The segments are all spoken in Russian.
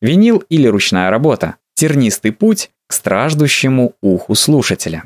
Винил или ручная работа. Тернистый путь к страждущему уху слушателя.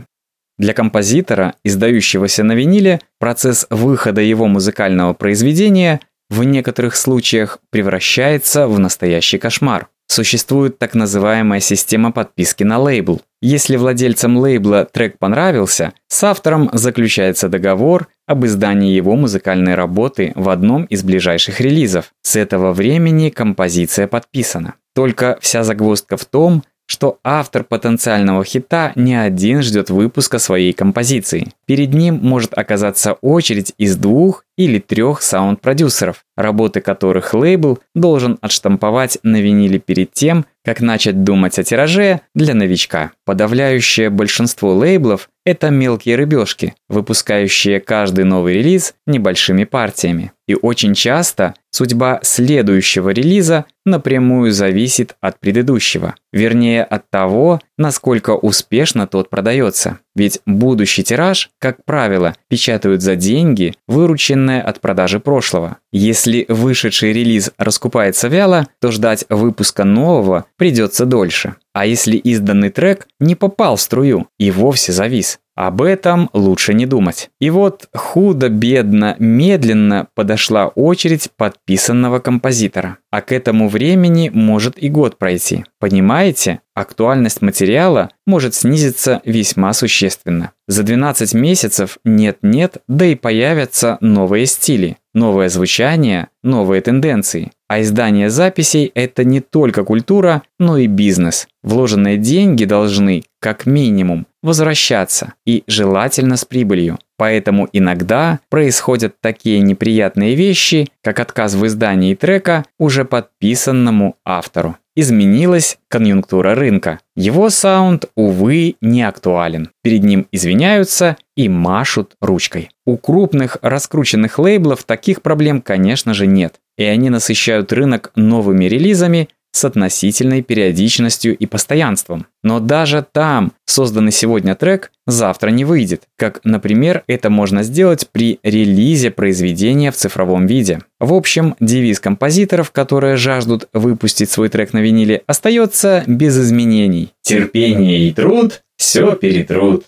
Для композитора, издающегося на виниле, процесс выхода его музыкального произведения в некоторых случаях превращается в настоящий кошмар. Существует так называемая система подписки на лейбл. Если владельцам лейбла трек понравился, с автором заключается договор об издании его музыкальной работы в одном из ближайших релизов. С этого времени композиция подписана. Только вся загвоздка в том, что автор потенциального хита не один ждет выпуска своей композиции. Перед ним может оказаться очередь из двух или трех саунд-продюсеров, работы которых лейбл должен отштамповать на виниле перед тем, как начать думать о тираже для новичка. Подавляющее большинство лейблов – это мелкие рыбешки, выпускающие каждый новый релиз небольшими партиями. И очень часто судьба следующего релиза напрямую зависит от предыдущего. Вернее, от того, насколько успешно тот продается. Ведь будущий тираж, как правило, печатают за деньги, вырученные от продажи прошлого. Если вышедший релиз раскупается вяло, то ждать выпуска нового придется дольше. А если изданный трек не попал в струю и вовсе завис? Об этом лучше не думать. И вот худо-бедно, медленно подошла очередь подписанного композитора. А к этому времени может и год пройти. Понимаете? Актуальность материала может снизиться весьма существенно. За 12 месяцев нет-нет, да и появятся новые стили, новое звучание, новые тенденции. А издание записей – это не только культура, но и бизнес. Вложенные деньги должны, как минимум, возвращаться и желательно с прибылью. Поэтому иногда происходят такие неприятные вещи, как отказ в издании трека уже подписанному автору. Изменилась конъюнктура рынка. Его саунд, увы, не актуален. Перед ним извиняются и машут ручкой. У крупных раскрученных лейблов таких проблем, конечно же, нет. И они насыщают рынок новыми релизами, с относительной периодичностью и постоянством. Но даже там созданный сегодня трек завтра не выйдет, как, например, это можно сделать при релизе произведения в цифровом виде. В общем, девиз композиторов, которые жаждут выпустить свой трек на виниле, остается без изменений. Терпение и труд все перетрут.